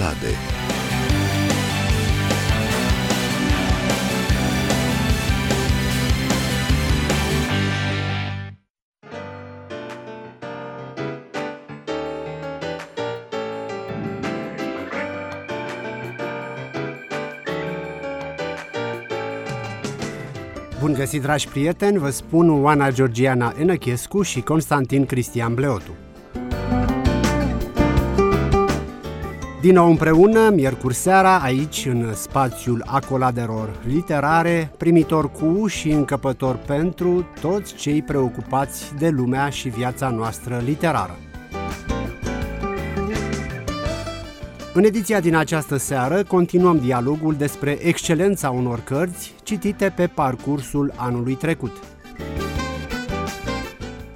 Accolade Bun găsit, dragi prieteni, vă spun Oana Georgiana Enăchescu și Constantin Cristian Bleotu. Din nou împreună, miercuri seara, aici, în spațiul acoladelor literare, primitor cu și încăpător pentru toți cei preocupați de lumea și viața noastră literară. În ediția din această seară continuăm dialogul despre excelența unor cărți citite pe parcursul anului trecut.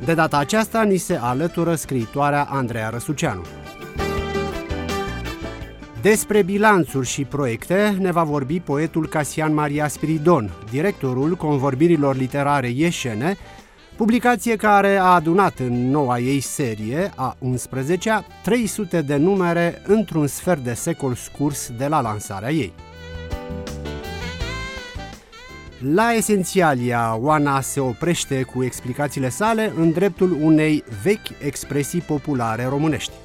De data aceasta ni se alătură scriitoarea Andreea Răsuceanu. Despre bilanțuri și proiecte ne va vorbi poetul Casian Maria Spiridon, directorul convorbirilor literare ieșene, publicație care a adunat în noua ei serie, a 11-a, 300 de numere într-un sfert de secol scurs de la lansarea ei. La esențialia, Oana se oprește cu explicațiile sale în dreptul unei vechi expresii populare românești.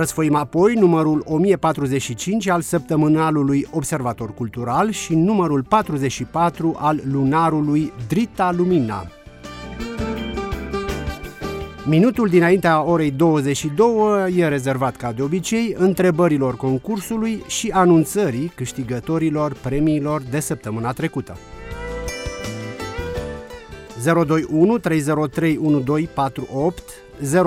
Răsfoim apoi numărul 1045 al săptămânalului Observator Cultural și numărul 44 al lunarului Drita Lumina. Minutul dinaintea orei 22 e rezervat ca de obicei întrebărilor concursului și anunțării câștigătorilor premiilor de săptămâna trecută. 021 303 1248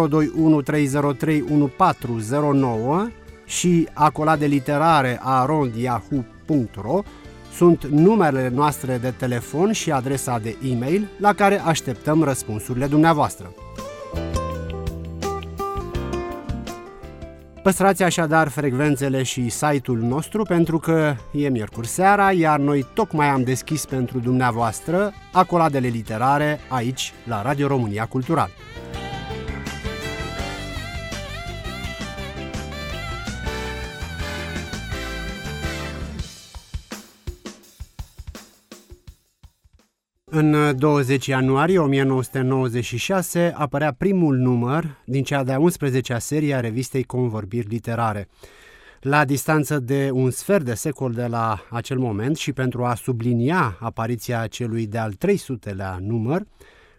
021 și acolade literare arondyahoo.ro sunt numerele noastre de telefon și adresa de e-mail la care așteptăm răspunsurile dumneavoastră. Păstrați așadar frecvențele și site-ul nostru pentru că e miercuri seara, iar noi tocmai am deschis pentru dumneavoastră acoladele literare aici la Radio România Cultural. În 20 ianuarie 1996 apărea primul număr din cea de-a 11-a serie a revistei Convorbiri Literare. La distanță de un sfert de secol de la acel moment și pentru a sublinia apariția celui de-al 300-lea număr,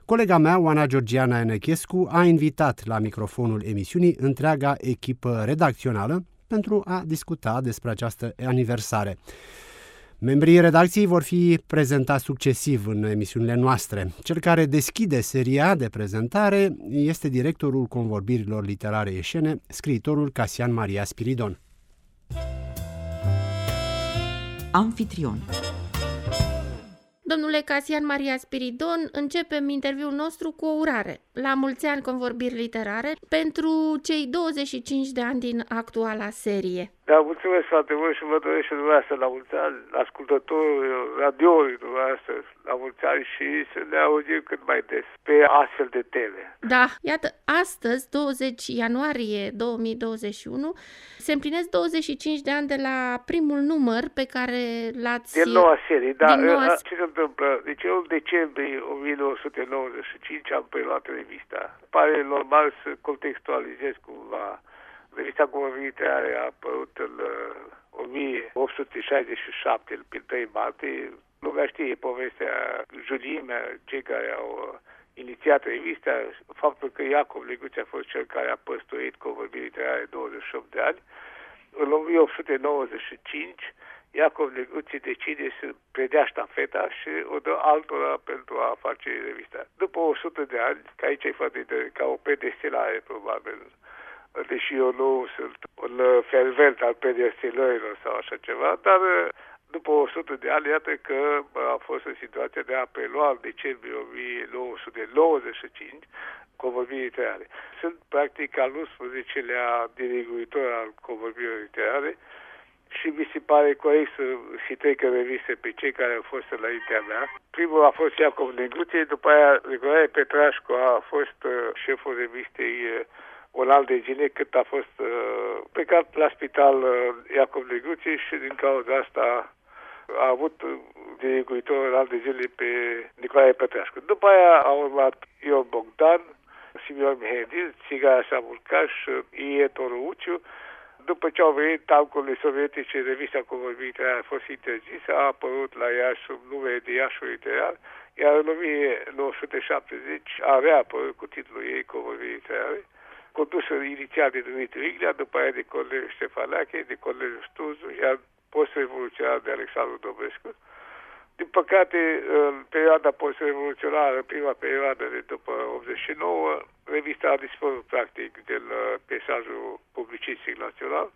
colega mea, Oana Georgiana Enechescu, a invitat la microfonul emisiunii întreaga echipă redacțională pentru a discuta despre această aniversare. Membrii redacției vor fi prezentați succesiv în emisiunile noastre. Cel care deschide seria de prezentare este directorul convorbirilor literare ieșene, scriitorul Casian Maria Spiridon. Anfitrion Domnule Casian Maria Spiridon, începem interviul nostru cu o urare. La mulți ani convorbiri literare pentru cei 25 de ani din actuala serie. Da, mulțumesc foarte mult și vă doresc și dumneavoastră la mulți ani, ascultătorul radioului dumneavoastră la mulți ani și să ne auzim cât mai des pe astfel de teme. Da, iată, astăzi, 20 ianuarie 2021, se împlinesc 25 de ani de la primul număr pe care l-ați... Din noua serie, da. Din noua... Ce se întâmplă? Deci eu în decembrie 1995 am preluat revista. Pare normal să contextualizez cumva Revista Comunitare a apărut în uh, 1867, pe 3 martie. Lumea știe povestea Julimea, cei care au uh, inițiat revista, faptul că Iacov Leguț a fost cel care a păstuit convorbiri literare 28 de ani. În 1895, Iacov Leguți decide să predea ștafeta și o dă altora pentru a face revista. După 100 de ani, că aici e foarte interesant, ca o predestinare probabil, deși eu nu sunt un fervent al predestinărilor sau așa ceva, dar uh, după 100 de ani, iată că uh, a fost în situația de a prelua în decembrie 1995 convorbirii literare. Sunt practic al 11-lea diriguitor al convorbirii literare și mi se pare corect să și trec în reviste pe cei care au fost înaintea mea. Primul a fost Iacov Negruție, după aia Nicolae Petrașcu a fost uh, șeful revistei un alt de zile cât a fost uh, plecat la spital uh, Iacov Leguții și din cauza asta a avut dirigitor în alte zile pe Nicolae Petreascu. După aia a urmat Ion Bogdan, Simeon Mihedil, Țigaia Samurcaș, Ie Toruuciu. După ce au venit tancurile sovietice, revista convorbită a fost interzisă, a apărut la Iași sub nume de Iașul literar, iar în 1970 avea apărut cu titlul ei convorbiri literare, condusă inițial de Dumitru Iglea, după aia de colegul Ștefanache, de colegul Stuzu, iar post-revoluționar de Alexandru Dobrescu. Din păcate, în perioada post-revoluționară, prima perioadă de după 89, revista a dispărut practic din uh, peisajul publicistic național,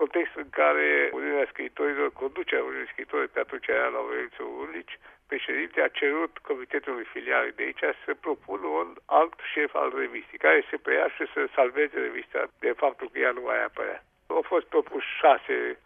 context în care Uniunea Scriitorilor, conducerea Uniunii Scriitorilor pe atunci era la Laurențiu Urlici, președinte a cerut comitetului filial de aici să propună un alt șef al revistei, care se preia și să salveze revista de faptul că ea nu mai apărea. Au fost propuși șase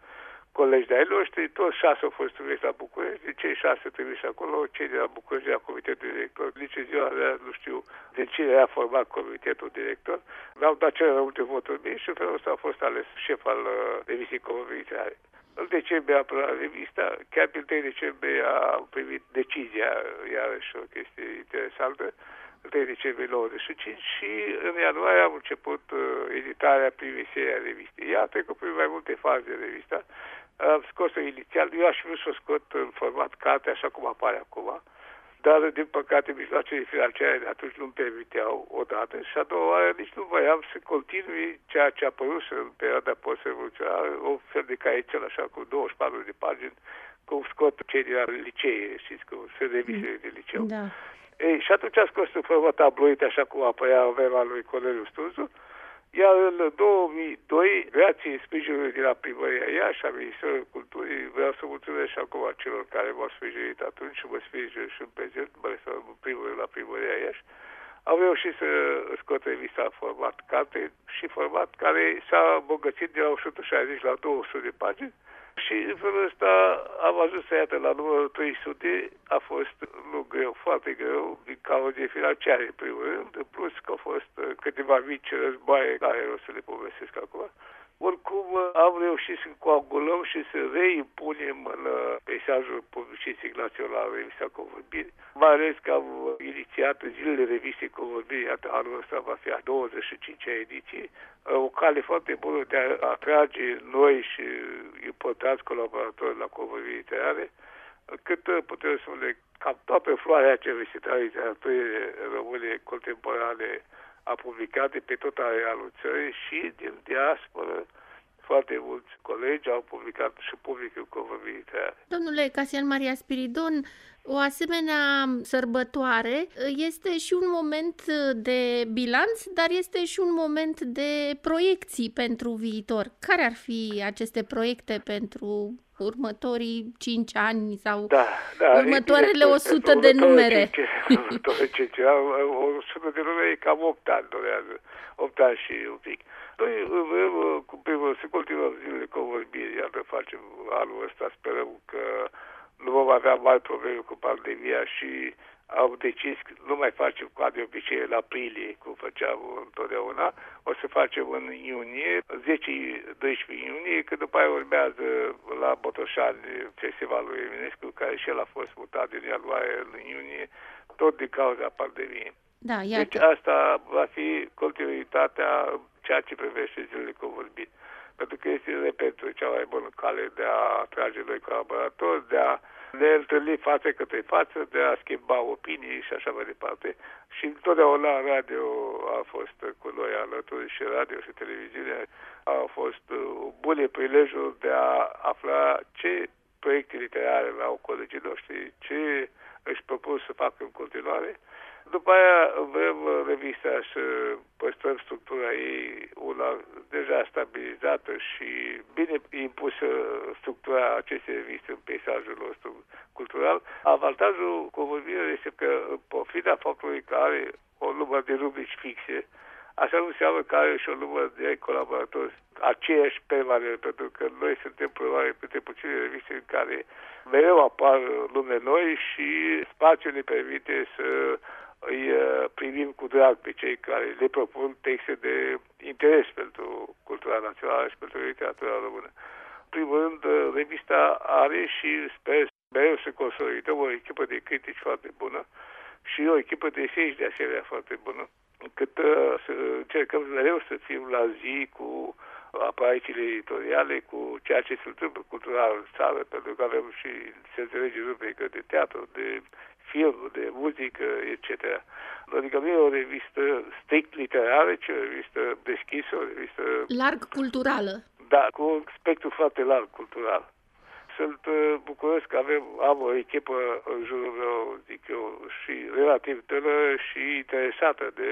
colegi de ai noștri, toți șase au fost trimiși la București, de cei șase trimiși acolo, cei de la București, de la Comitetul Director, nici ziua de nu știu de cine a format Comitetul Director, mi-au dat cele mai multe voturi mie și în felul ăsta a fost ales șef al uh, revistei comunitare. În decembrie a apărut revista, chiar pe 3 decembrie a primit decizia, iarăși o chestie interesantă, 3 decembrie 95 și în ianuarie am început uh, editarea primei serii a revistei. Ea a trecut prin mai multe faze de revista, am scos-o inițial, eu aș vrea să o scot în format carte, așa cum apare acum, dar, din păcate, mijloacele financiare de atunci nu-mi permiteau odată și a doua oară nici nu voiam să continui ceea ce a apărut în perioada post-revoluționară, o fel de caietel așa cu 24 de pagini, cum scot cei din licee, știți, cum se revistele de liceu. Da. Ei, și atunci a scos în format tabloid, așa cum apărea în vremea lui Corneliu Stuzu, iar în 2002, grație sprijinului de la primăria Iași, a Ministerului Culturii, vreau să mulțumesc și acum celor care m-au sprijinit atunci și mă sprijin și în prezent, mă refer în primul rând la primăria Iași, au reușit să scot revista format carte și format care s-a îmbogățit de la 160 la 200 de pagini, și în felul ăsta am ajuns să iată la numărul 300, a fost nu greu, foarte greu, din cauze financiare, în primul rând, în plus că au fost uh, câteva mici războaie, care o să le povestesc acum. Oricum uh, am reușit să coagulăm și să reimpunem în uh, peisajul publicistic național revista Convorbiri, mai ales că am inițiat zilele revistei Convorbiri, iată anul ăsta va fi a 25-a ediție, o cale foarte bună de a atrage noi și importanți colaboratori la Convorbiri literare, cât putem spune cam toată floarea celor literaturii române contemporane a publicat de pe tot arealul țării și din diasporă foarte mulți colegi au publicat și publică convorbiri literare. Domnule Casian Maria Spiridon, o asemenea sărbătoare este și un moment de bilanț, dar este și un moment de proiecții pentru viitor. Care ar fi aceste proiecte pentru următorii 5 ani sau da, da, următoarele 100 de numere? 5, 100 de numere cam 8 ani durează, 8 ani și un pic. Noi vrem, cu primul, să continuăm zilele convorbiri, iată facem anul ăsta, sperăm că nu vom avea mari probleme cu pandemia și au decis că nu mai facem ca de obicei în aprilie, cum făceam întotdeauna, o să facem în iunie, 10-12 iunie, că după aia urmează la Botoșani festivalul Eminescu, care și el a fost mutat din ianuarie în iunie, tot din cauza pandemiei. Da, iată. Deci asta va fi continuitatea ceea ce privește zilele convorbiri pentru că este, repet, cea mai bună cale de a atrage noi colaboratori, de a ne întâlni față către față, de a schimba opinii și așa mai departe. Și întotdeauna radio a fost cu noi alături și radio și televiziune a fost bune prilejul de a afla ce proiecte literare au colegii noștri, ce își propun să facă în continuare după aia vrem revista să păstrăm structura ei, una deja stabilizată și bine impusă structura acestei reviste în peisajul nostru cultural. Avantajul convorbirii este că, în pofida faptului că are o număr de rubrici fixe, Așa nu înseamnă că are și o număr de colaboratori aceiași permanent, pentru că noi suntem probabil printre puține reviste în care mereu apar lume noi și spațiul ne permite să îi uh, primim cu drag pe cei care le propun texte de interes pentru cultura națională și pentru literatura română. În primul rând, uh, revista are și sper mereu să consolidăm o echipă de critici foarte bună și o echipă de eseiști de asemenea foarte bună, încât uh, să încercăm mereu să fim la zi cu aparaicile editoriale, cu ceea ce se întâmplă cultural în țară, pentru că avem și, se înțelege, rubrică de teatru, de film, de muzică, etc. Adică nu e o revistă strict literară, ci o revistă deschisă, o revistă... Larg culturală. Da, cu un spectru foarte larg cultural. Sunt uh, bucuros că avem, am o echipă în jurul meu, zic eu, și relativ tânără și interesată de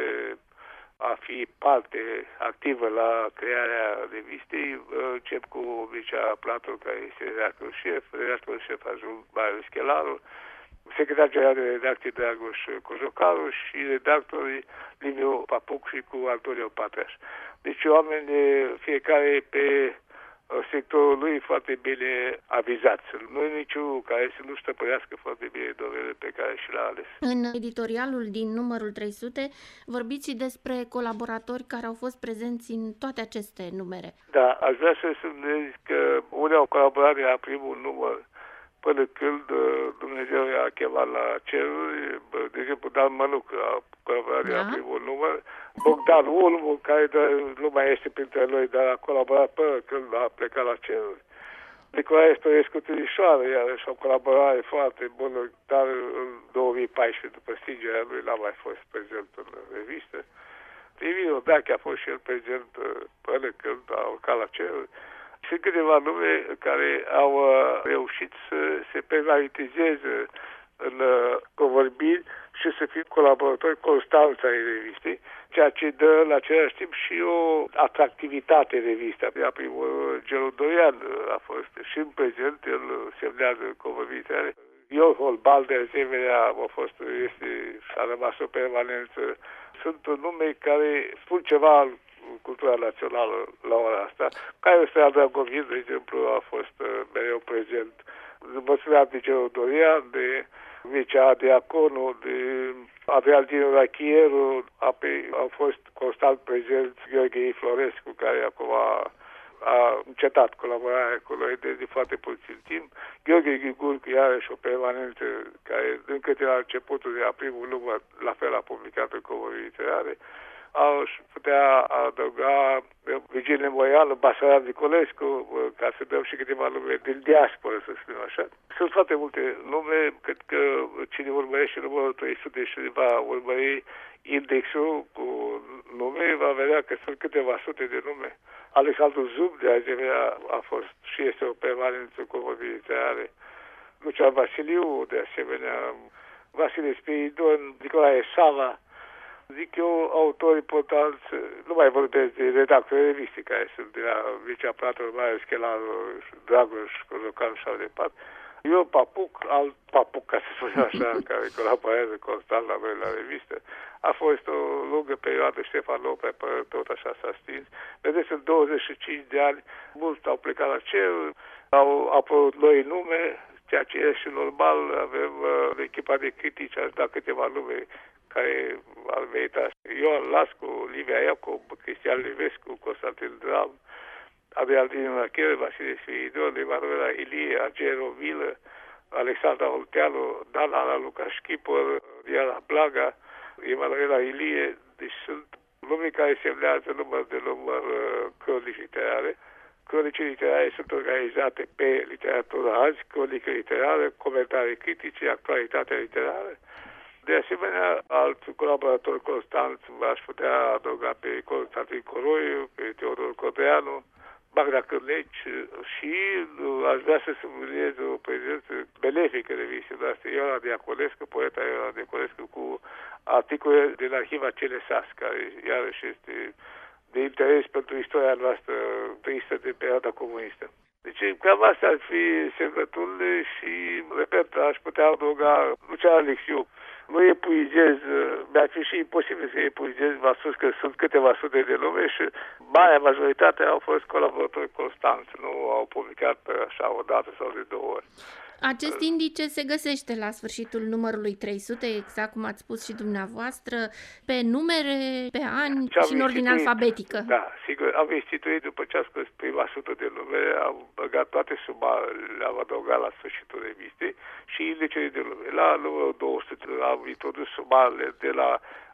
a fi parte activă la crearea revistei. Încep cu Mircea Platon, care este redactorul șef, redactorul șef ajung Marius Chelaru, secretar general de redacție Dragoș Cojocaru și redactorii Liviu Papuc și cu Antonio Patraș. Deci oameni fiecare pe sectorul lui foarte bine avizați. Nu e niciunul care să nu stăpânească foarte bine domeniul pe care și l-a ales. În editorialul din numărul 300 vorbiți și despre colaboratori care au fost prezenți în toate aceste numere. Da, aș vrea să spuneți că unii au colaborat la primul număr până când uh, Dumnezeu i-a chemat la ceruri, de exemplu Dan Mănuc a colaborat da. la primul număr, Bogdan Ulmu, care nu mai este printre noi, dar a colaborat până când a plecat la ceruri. Nicolae Storescu Timișoară, iarăși o colaborare foarte bună, dar în 2014, după stingerea lui, n-a mai fost prezent în revistă. Emil Odache a fost și el prezent uh, până când a urcat la ceruri sunt câteva nume care au uh, reușit să se permanentizeze în uh, convorbiri și să fie colaboratori constanți ai revistei, ceea ce dă la același timp și o atractivitate revista. La primul Gelu Dorian a fost și în prezent, el semnează convorbiri Ion Holbal, de asemenea, a fost, este, a rămas o permanență. Sunt nume care spun ceva cultura națională la ora asta, care se Dragovic, de exemplu, a fost uh, mereu prezent. Vă spuneam de Gerodoria, de Mircea Diaconu, de Adrian Dinu Rachieru, apoi au fost constant prezent Gheorghe Florescu, care acum a, a încetat colaborarea cu noi de, de foarte puțin timp. Gheorghe Ghigurcu, iarăși o permanență care încă de la începutul de la primul număr, la fel a publicat în comunii literare aș putea adăuga Virginie Moială, Basarab Nicolescu, ca să dăm și câteva nume din diaspora, să spunem așa. Sunt foarte multe nume, cred că cine urmărește numărul 300 și va urmări indexul cu nume, va vedea că sunt câteva sute de nume. Alexandru Zub, de asemenea, a fost și este o permanență cu mobilitare. Lucian Vasiliu, de asemenea, Vasile Spiridon, Nicolae Sava, zic eu, autori importanți, nu mai vorbesc de redactori reviste care sunt de la Vicea Platon, mai Schelaru, Dragoș, Cozocan și de departe. Eu, Papuc, alt Papuc, ca să spun așa, care colaborează constant la noi la revistă, a fost o lungă perioadă, Ștefan Lope, tot așa s-a stins. Vedeți, în 25 de ani, mulți au plecat la cer, au apărut noi nume, ceea ce e și normal, avem uh, echipa de critici, aș da câteva nume care ar merita. Ioan Lascu, Livia Iacob, Cristian Livescu, Constantin Dram, Adrian Machel, Vasile Spiridon, Emanuela Ilie, Agero Vilă, Alexandra Olteanu, Dan Ana Lucas Schipper, Diana Blaga, Emanuela Ilie, deci sunt lume care semnează număr de număr uh, cronici literare. Cronice literare sunt organizate pe literatură azi, cronică literară, comentarii critice, actualitatea literară. De asemenea, alt colaborator constant aș putea adăuga pe Constantin Coroiu, pe Teodor Codeanu, Magda Cârneci și aș vrea să subliniez o prezență benefică de visul noastre, Ioana Diaconescu, poeta Ioana Diaconescu, cu articole din arhiva CNSAS, care iarăși este de interes pentru istoria noastră tristă de perioada comunistă. Deci cam astea ar fi semnăturile și, repet, aș putea adăuga Lucian Alexiu, nu epuizez, mi-ar fi și imposibil să epuizez, v-am spus că sunt câteva sute de lume și marea majoritate au fost colaboratori constanți, nu au publicat așa o dată sau de două ori. Acest indice se găsește la sfârșitul numărului 300, exact cum ați spus și dumneavoastră, pe numere, pe ani Ce am și în ordine instituit- alfabetică. Da, sigur. Am instituit după ce a scos prima sută de numere, am băgat toate sumarele, le-am adăugat la sfârșitul revistei și indicele de nume. La numărul 200 am introdus sumarele de la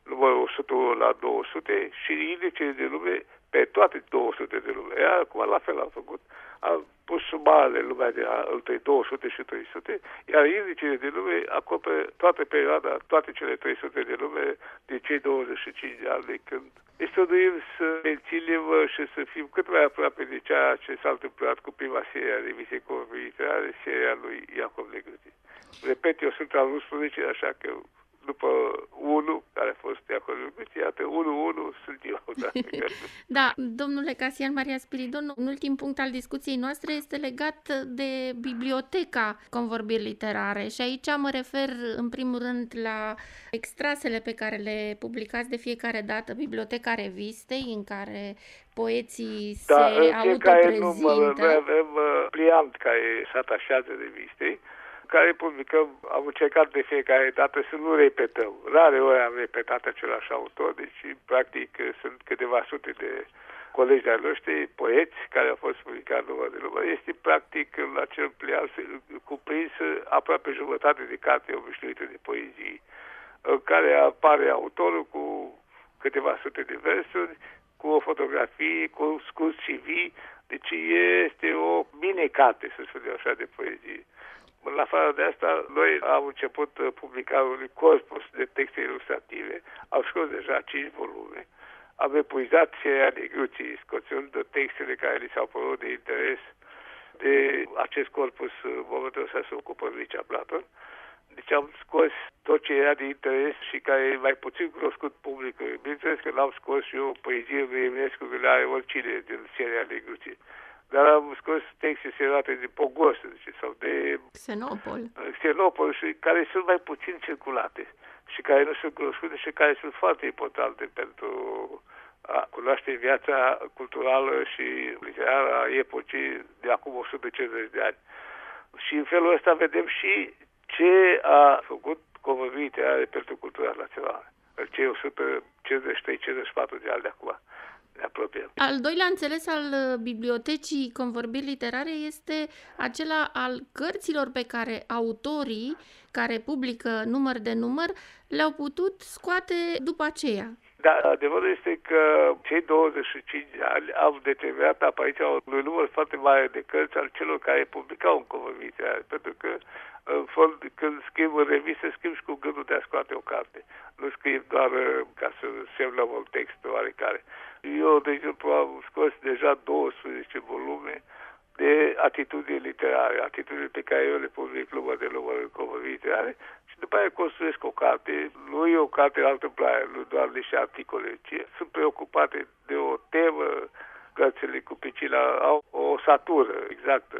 numărul 101 la 200 și indicele de nume pe toate 200 de nume. Iar acum la fel am făcut. Am pus sumarele în lumea de la între 200 și 300, iar indicele de nume acoperă toată perioada, toate cele 300 de nume de cei 25 de ani de când ne străduim să menținem uh, și să fim cât mai aproape de ceea ce s-a întâmplat cu prima serie a revistei comunitare, seria lui Iacob Negruti. Repet, eu sunt al 11, așa că după 1, care a fost Iacob Negruti, iată, 1-1 sunt eu. Da? Da, domnule Casian Maria Spiridon, un ultim punct al discuției noastre este legat de biblioteca convorbiri literare și aici mă refer în primul rând la extrasele pe care le publicați de fiecare dată, biblioteca revistei în care poeții Da, se în fiecare număr autoprezintă. noi avem uh, pliant care se atașează revistei, care publicăm, am încercat de fiecare dată să nu repetăm. Rare ori am repetat același autor, deci practic sunt câteva sute de colegi de-ai noștri, poeți, care au fost publicați număr de număr. Este practic în acel pliant cuprins aproape jumătate de carte obișnuită de poezii, în care apare autorul cu câteva sute de versuri, cu o fotografie, cu un scurs CV, deci este o mini-carte, să spunem așa, de poezie. În afară de asta, noi am început uh, publicarea unui corpus de texte ilustrative. Am scos deja 5 volume. Am epuizat seria de gruții, scoțând textele care li s-au părut de interes de acest corpus în momentul ăsta se ocupă Licea Platon. Deci am scos tot ce era de interes și care e mai puțin cunoscut publicului. Bineînțeles că n-am scos și eu poezie lui Eminescu, că le are oricine din seria de gruții. Dar am scos texte serate de Pogos, să zice, sau de Xenopol. Xenopol și care sunt mai puțin circulate și care nu sunt cunoscute și care sunt foarte importante pentru a cunoaște viața culturală și literară a epocii de acum 150 de ani. Și în felul ăsta vedem și ce a făcut Convorbiri Literare pentru cultura națională în cei 153-54 de ani de acum. Ne apropiem. Al doilea înțeles al uh, bibliotecii convorbiri literare este acela al cărților pe care autorii care publică număr de număr le-au putut scoate după aceea. Dar adevărul este că cei 25 de ani au determinat apariția unui număr foarte mare de cărți al celor care publicau în conformitate, pentru că în fond, când schimb în revistă, schimb și cu gândul de a scoate o carte. Nu scriu doar uh, ca să semnăm un text oarecare. Eu, de exemplu, am scos deja 12 volume de atitudini literare, atitudini pe care eu le public număr de număr în convorbiri literare și după aia construiesc o carte. Nu e o carte la întâmplare, nu doar niște articole, ci sunt preocupate de o temă, cărțile cu Picina au o satură, exact,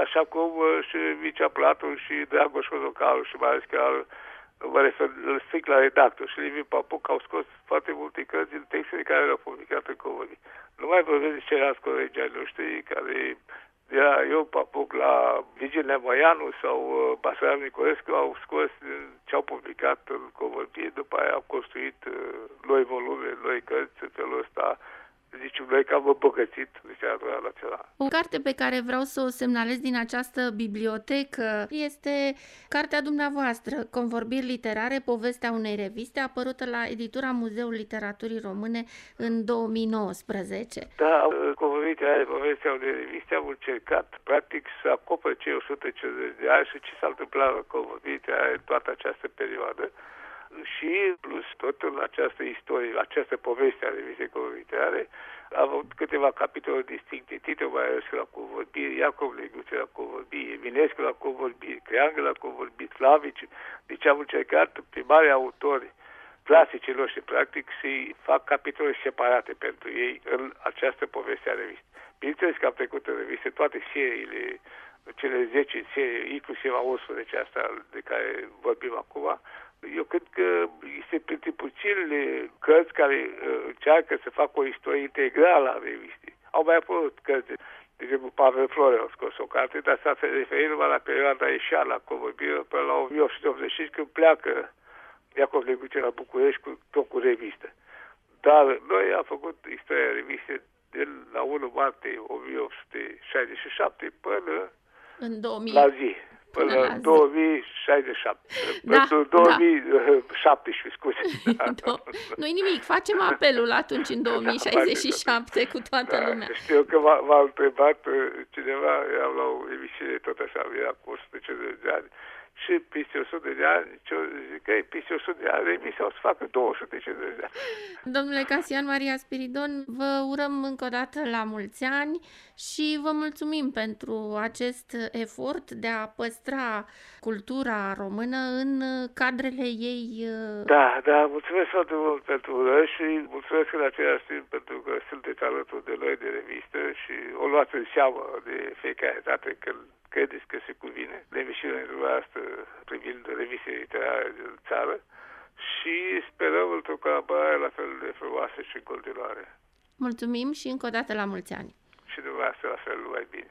așa cum uh, și Mircea Platu și Dragoș Rodocaru și mai ales că mă refer strict la redactor și Liviu Papuc au scos foarte multe cărți din textele care le-au publicat în Covării. Nu mai vorbesc de ceilalți colegi ai noștri care de la eu Papuc la Vigil Nemoianu sau uh, Basarab Nicolescu au scos din ce au publicat în Covărie, după aia au construit uh, noi volume, noi cărți în felul ăsta zicem noi că am îmbogățit literatura națională. O carte pe care vreau să o semnalez din această bibliotecă este cartea dumneavoastră, Convorbiri literare, povestea unei reviste, apărută la editura Muzeul Literaturii Române în 2019. Da, convorbiri are povestea unei reviste, am încercat practic să acopere cei 150 de ani și ce s-a întâmplat la convorbiri în toată această perioadă și plus tot în această istorie, această poveste a revistei comunitare, am avut câteva capitole distincte, Tito Băiescu la convorbiri, Iacov Leguțe la convorbiri, Eminescu la convorbiri, Creangă la convorbiri, Slavici. Deci am încercat primarii autori clasicii noștri, practic, să-i fac capitole separate pentru ei în această poveste a revistei. Bineînțeles că am trecut în reviste toate seriile, cele 10 serii, inclusiv a 11 asta de care vorbim acum, eu cred că este printre puținele cărți care uh, încearcă să facă o istorie integrală a revistei. Au mai apărut cărți de exemplu, Pavel Flore a scos o carte, dar s-a referit numai la perioada ieșea la convorbire până la 1885, când pleacă Iacov Leguce la București cu, tot cu revistă. Dar noi am făcut istoria reviste de la 1 martie 1867 până în 2000. la zi până Până la în 2067. Da, Pentru da. 2017, scuze. Do- Nu-i nimic, facem apelul atunci în 2067 cu toată Da, lumea. știu că m-a, m-a întrebat uh, cineva, eram la o emisiune tot așa, era cu 150 de ani, și peste 100 de ani, ce zic că peste 100 de ani, emisia o să facă 250 de ani. Domnule Casian Maria Spiridon, vă urăm încă o dată la mulți ani și vă mulțumim pentru acest efort de a păstra cultura română în cadrele ei. uh, Da, da, mulțumesc foarte mult pentru urări și mulțumesc în același timp pentru că sunteți alături de noi de revistă și o luați în seamă de fiecare dată când credeți că se cuvine de emisiunea dumneavoastră privind reviste literare din țară și sperăm într-o colaborare la fel de frumoasă și în continuare. Mulțumim și încă o dată la mulți ani. Și dumneavoastră la fel, numai bine.